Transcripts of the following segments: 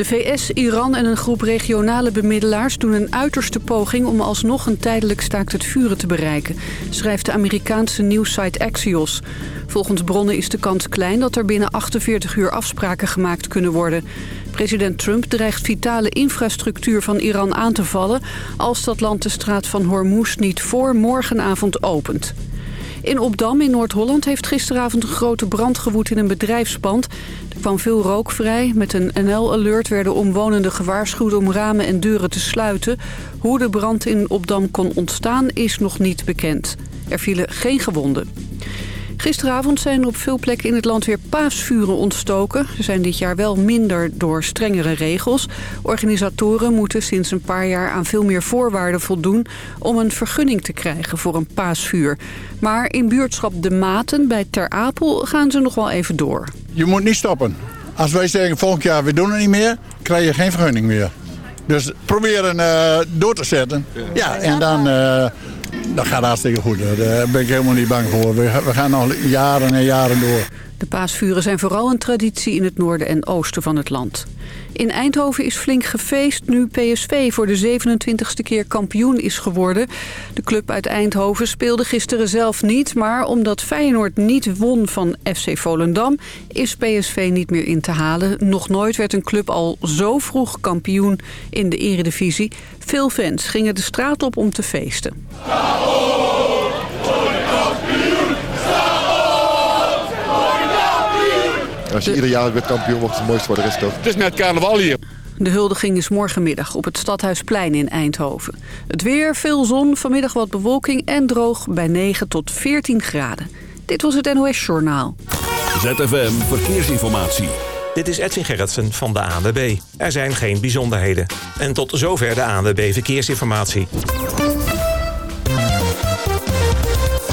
De VS, Iran en een groep regionale bemiddelaars doen een uiterste poging... om alsnog een tijdelijk staakt het vuren te bereiken... schrijft de Amerikaanse nieuwssite Axios. Volgens bronnen is de kans klein dat er binnen 48 uur afspraken gemaakt kunnen worden. President Trump dreigt vitale infrastructuur van Iran aan te vallen... als dat land de straat van Hormuz niet voor morgenavond opent. In Opdam in Noord-Holland heeft gisteravond een grote brand gewoed in een bedrijfspand. Er kwam veel rook vrij. Met een NL-alert werden omwonenden gewaarschuwd om ramen en deuren te sluiten. Hoe de brand in Opdam kon ontstaan is nog niet bekend. Er vielen geen gewonden. Gisteravond zijn op veel plekken in het land weer paasvuren ontstoken. Ze zijn dit jaar wel minder door strengere regels. Organisatoren moeten sinds een paar jaar aan veel meer voorwaarden voldoen... om een vergunning te krijgen voor een paasvuur. Maar in buurtschap De Maten bij Ter Apel gaan ze nog wel even door. Je moet niet stoppen. Als wij zeggen volgend jaar we doen het niet meer, krijg je geen vergunning meer. Dus proberen uh, door te zetten. Ja, en dan... Uh, dat gaat hartstikke goed. Daar ben ik helemaal niet bang voor. We gaan nog jaren en jaren door. De paasvuren zijn vooral een traditie in het noorden en oosten van het land. In Eindhoven is flink gefeest nu PSV voor de 27e keer kampioen is geworden. De club uit Eindhoven speelde gisteren zelf niet... maar omdat Feyenoord niet won van FC Volendam... is PSV niet meer in te halen. Nog nooit werd een club al zo vroeg kampioen in de eredivisie. Veel fans gingen de straat op om te feesten. Als je ieder jaar weer kampioen wordt, is het mooiste voor de rest? Het is net carnaval hier. De huldiging is morgenmiddag op het Stadhuisplein in Eindhoven. Het weer, veel zon, vanmiddag wat bewolking en droog bij 9 tot 14 graden. Dit was het NOS Journaal. ZFM Verkeersinformatie. Dit is Edwin Gerritsen van de ANWB. Er zijn geen bijzonderheden. En tot zover de ANWB Verkeersinformatie.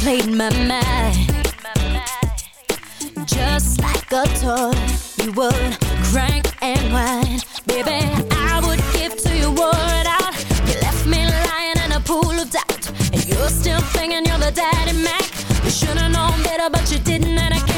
Played my mind. Just like a toy You would crank and whine. Baby, I would give to you wore out. You left me lying in a pool of doubt. And you're still thinking you're the daddy Mac. You should've known better but you didn't and I can't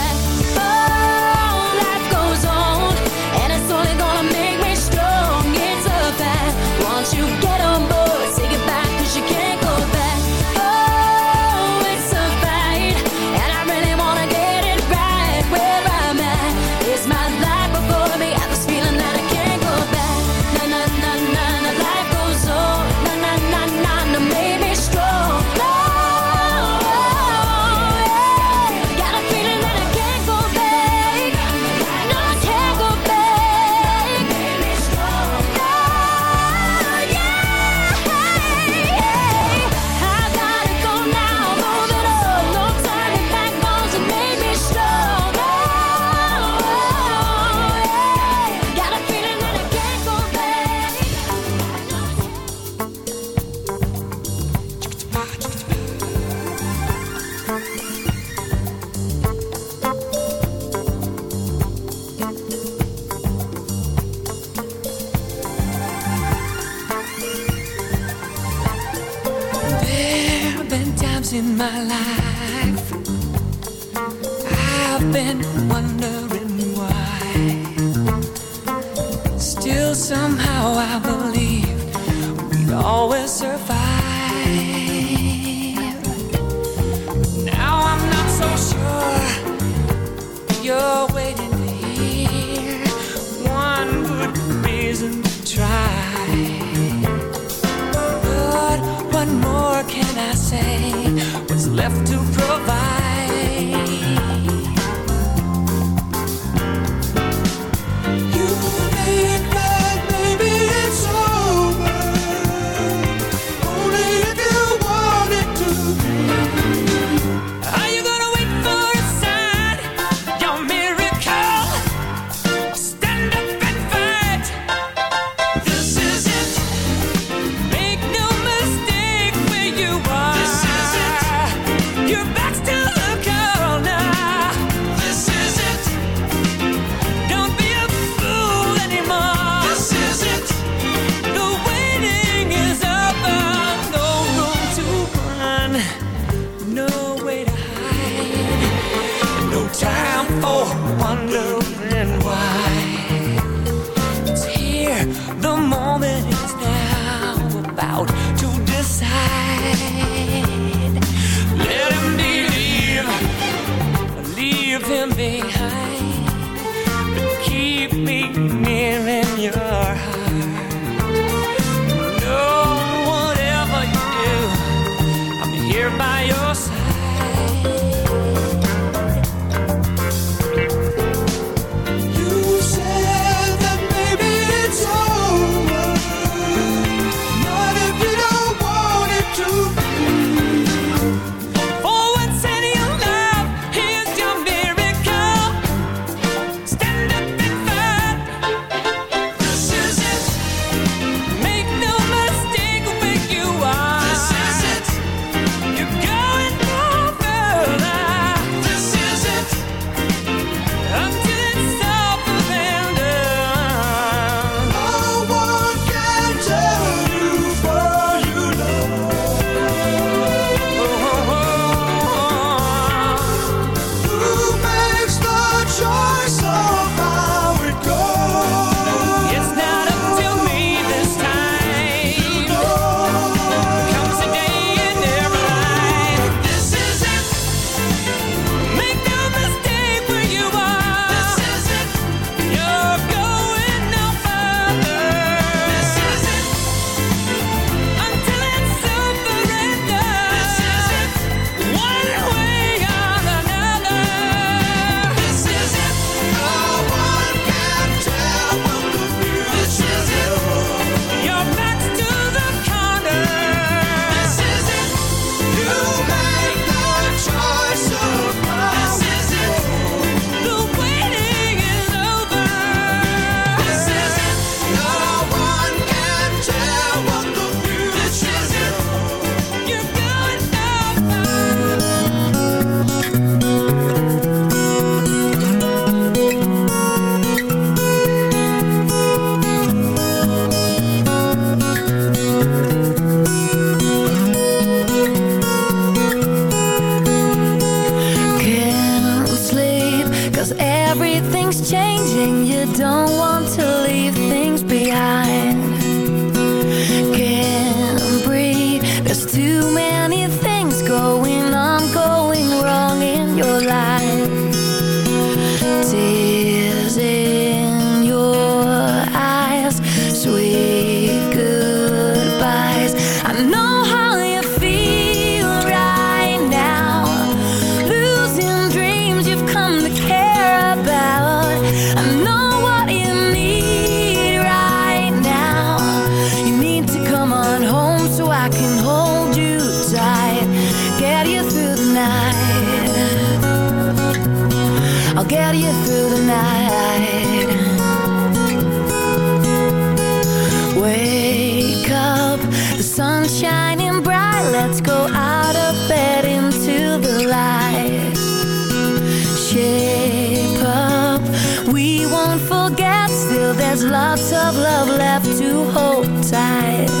Lots of love left to hold tight.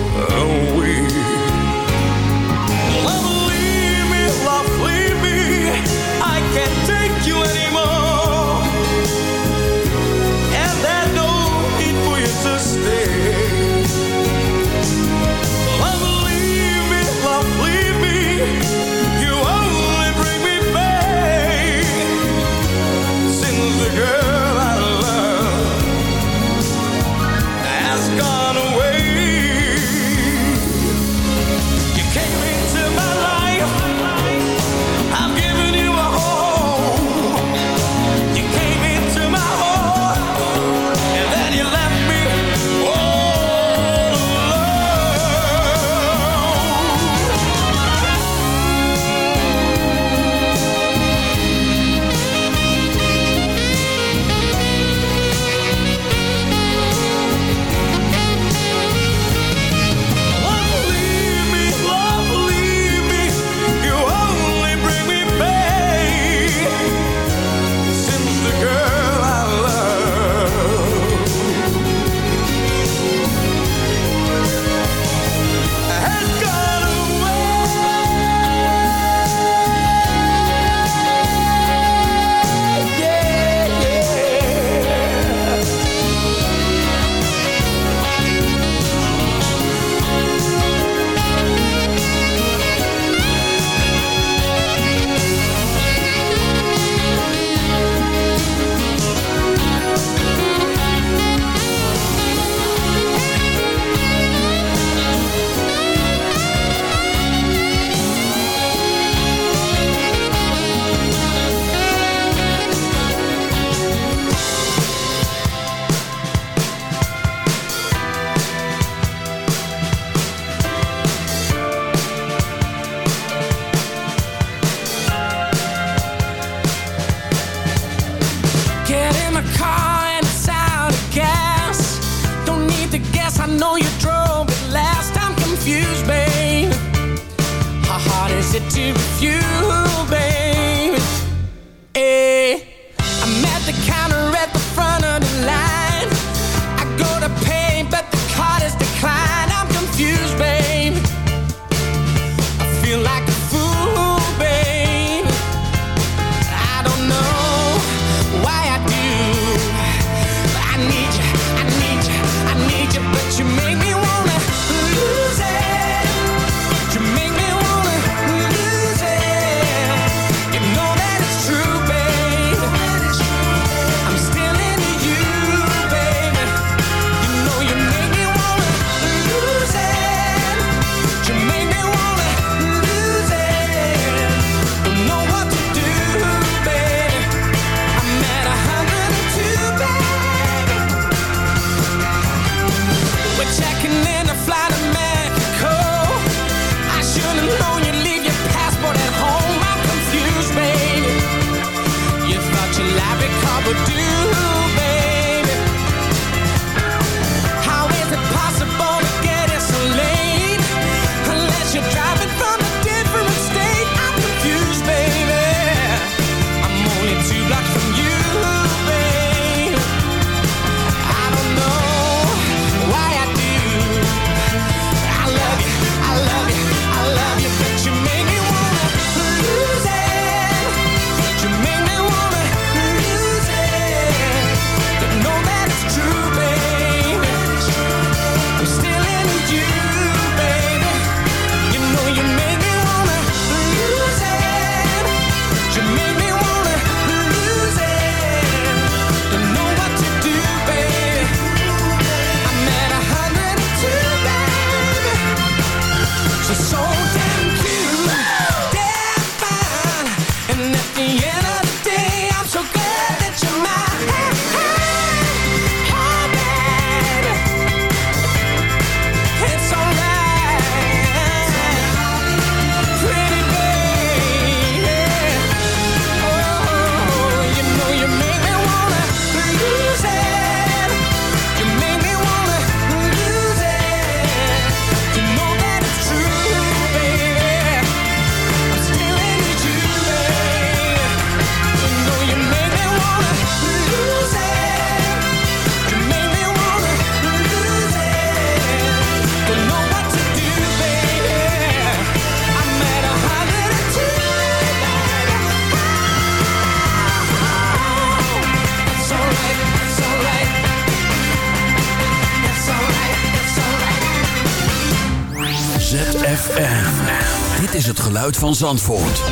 Zandvoort.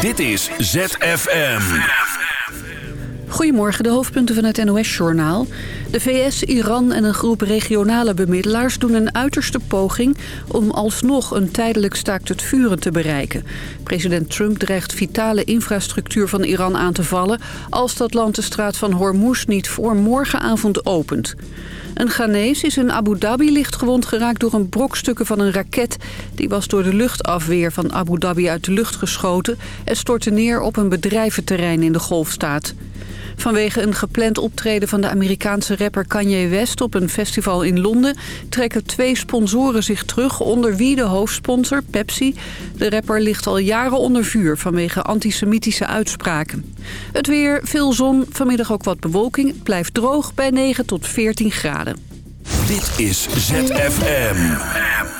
Dit is ZFM. Goedemorgen, de hoofdpunten van het NOS-journaal. De VS, Iran en een groep regionale bemiddelaars doen een uiterste poging... om alsnog een tijdelijk staakt het vuren te bereiken. President Trump dreigt vitale infrastructuur van Iran aan te vallen... als dat land de straat van Hormuz niet voor morgenavond opent. Een Ghanese is in Abu Dhabi licht gewond geraakt door een brokstukken van een raket. Die was door de luchtafweer van Abu Dhabi uit de lucht geschoten... en stortte neer op een bedrijventerrein in de golfstaat. Vanwege een gepland optreden van de Amerikaanse rapper Kanye West op een festival in Londen... trekken twee sponsoren zich terug, onder wie de hoofdsponsor, Pepsi. De rapper ligt al jaren onder vuur vanwege antisemitische uitspraken. Het weer, veel zon, vanmiddag ook wat bewolking. Blijft droog bij 9 tot 14 graden. Dit is ZFM.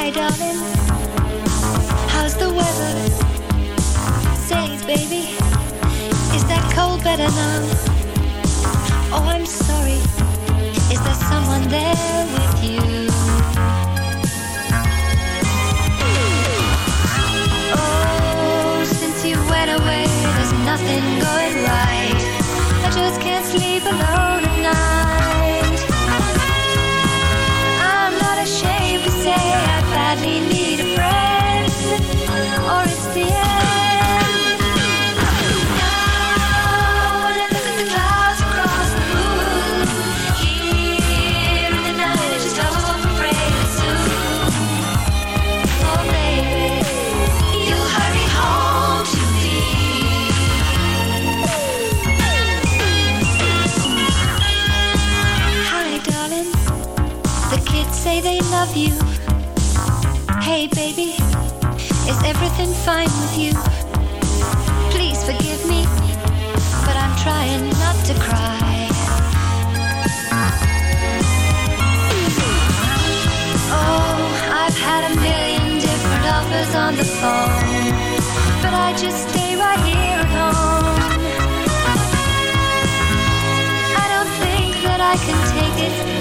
Hi, darling. How's the weather? Baby, is that cold better now? Oh, I'm sorry. Is there someone there with you? Oh, since you went away, there's nothing going right. I just can't sleep alone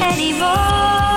anymore.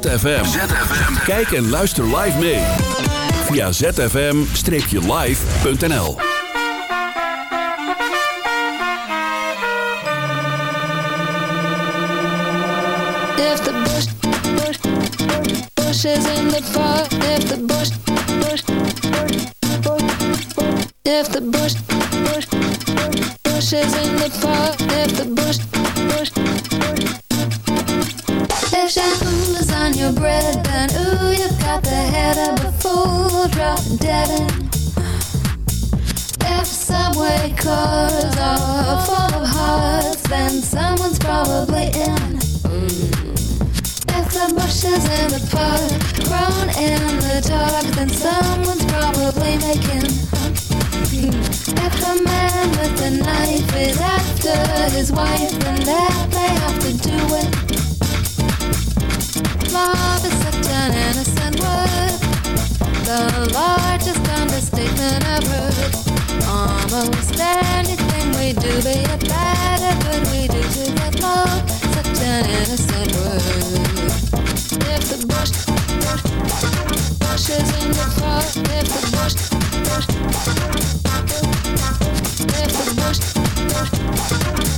ZFM. Kijk en luister live mee. Via zfm-live.nl If the bush, bush, bush is in the park, if the bush, bush, bush, if the bush, bush, bush is in the park, if the bush, bush, if is on your bread, then ooh, you've got the head of a fool, drop dead in. If subway cars are full of hearts, then someone's probably in. If the bushes in the park grown in the dark, then someone's probably making. If the man with the knife is after his wife, then that they have to do it. Love is such an innocent word, the largest understatement I've heard. Almost anything we do, be it bad or good, we do to get love. Such an innocent word. If the bush, bush, bush is in the park, if the bush, bush, if the bush, bush,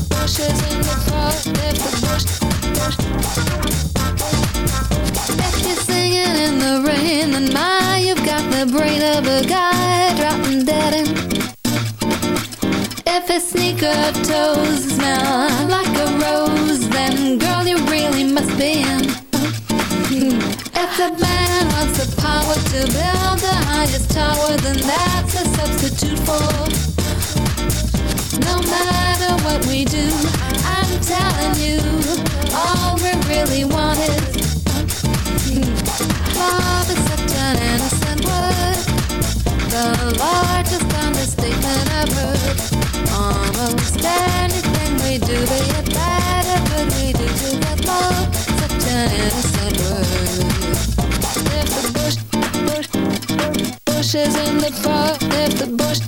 bush is in the park, if the bush, bush, if you're singing in the rain, then my, you've got the brain of a guy dropping dead in. If his sneaker toes smell like a rose, then girl, you really must be in. Hmm. If the man wants the power to build the highest tower, then that's a substitute for. No matter what we do, I'm telling you, all we really want is love is such an innocent word, the largest understatement heard. Almost anything we do, be it bad or good, we do to get love. Such an innocent word. If the bush, bush, bush is in the park, if the bush,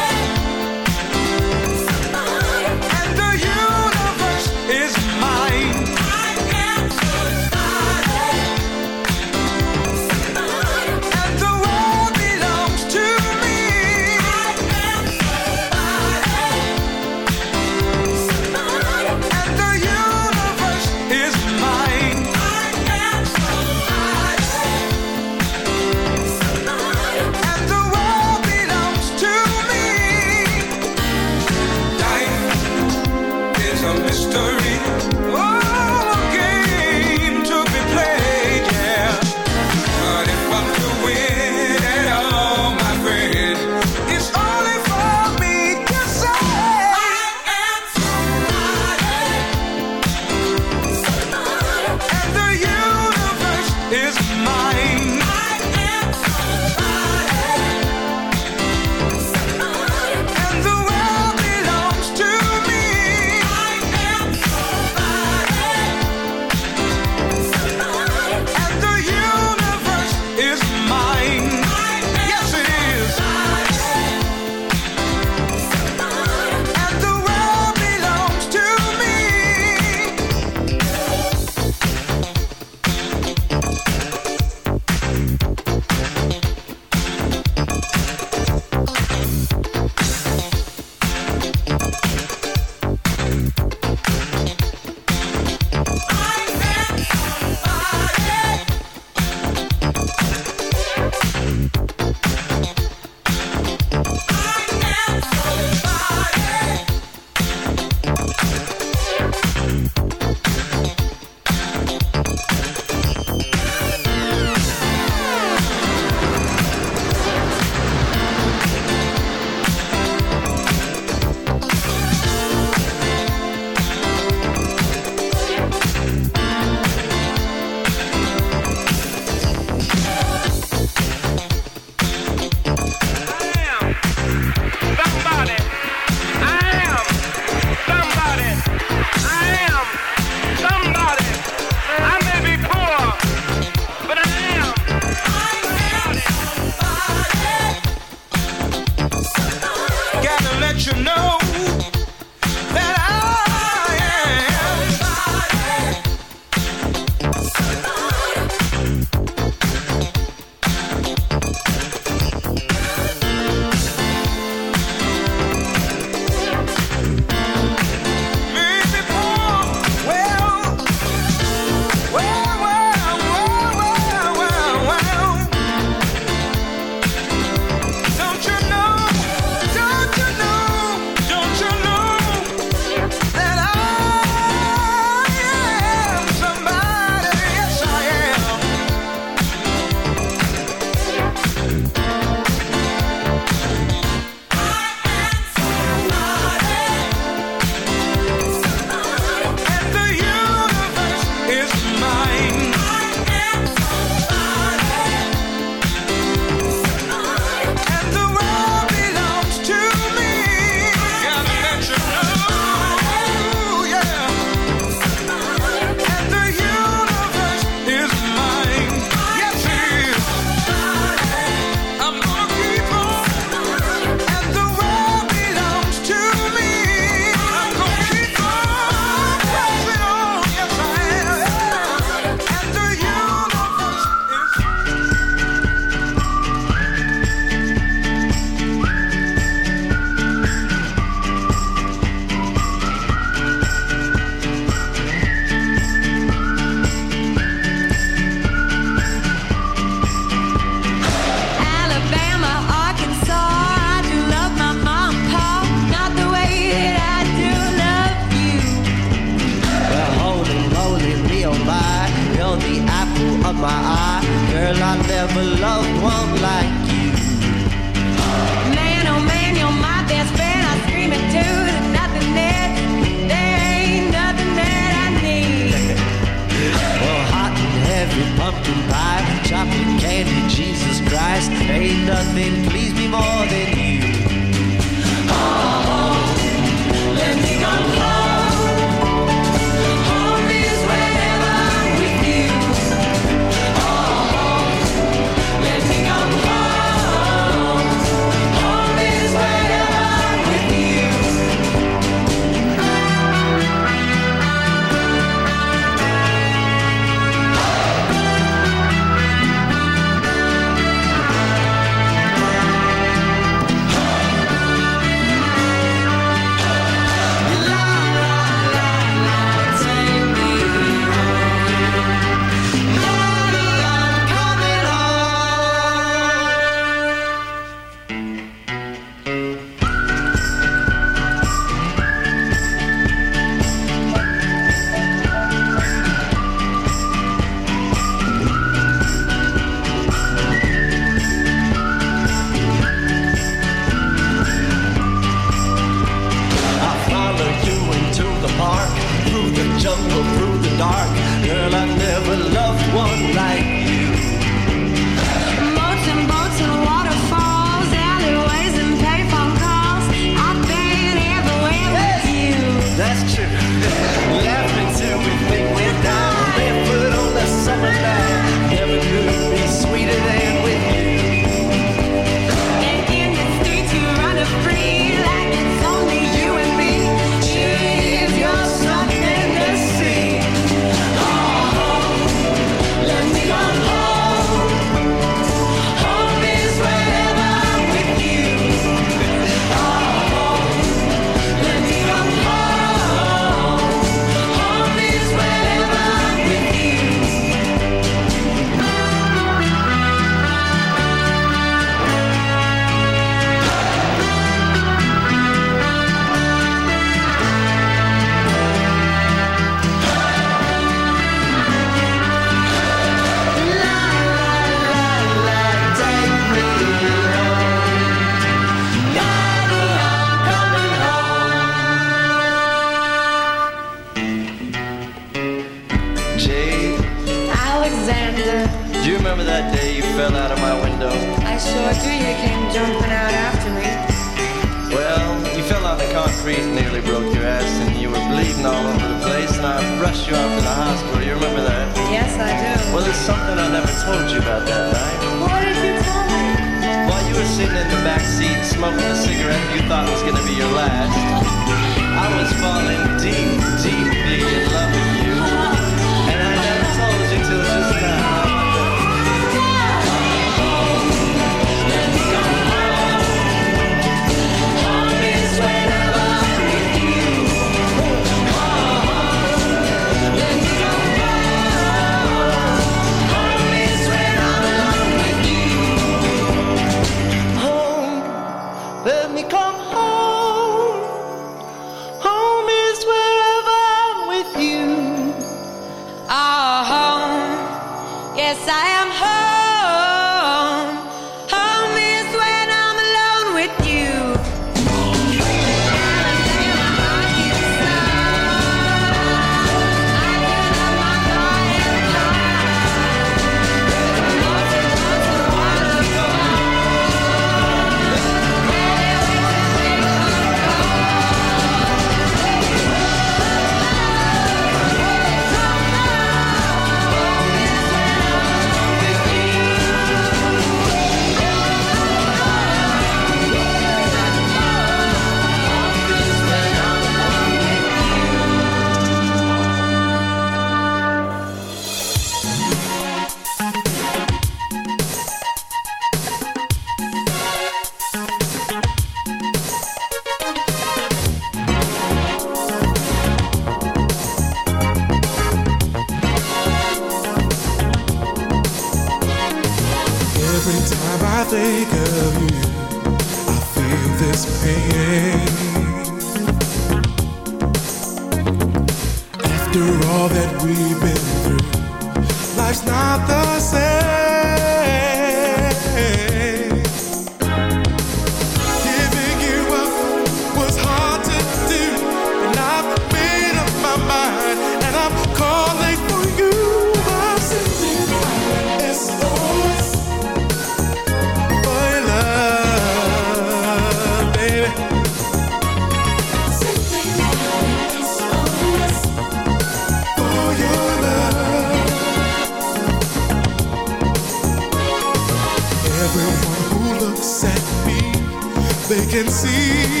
can see.